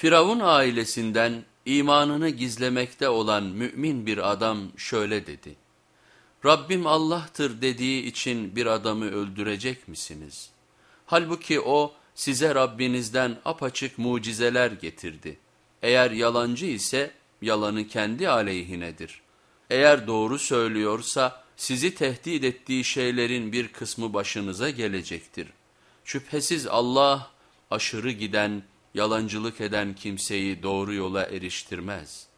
Firavun ailesinden imanını gizlemekte olan mümin bir adam şöyle dedi. Rabbim Allah'tır dediği için bir adamı öldürecek misiniz? Halbuki o size Rabbinizden apaçık mucizeler getirdi. Eğer yalancı ise yalanı kendi aleyhinedir. Eğer doğru söylüyorsa sizi tehdit ettiği şeylerin bir kısmı başınıza gelecektir. Şüphesiz Allah aşırı giden, yalancılık eden kimseyi doğru yola eriştirmez.''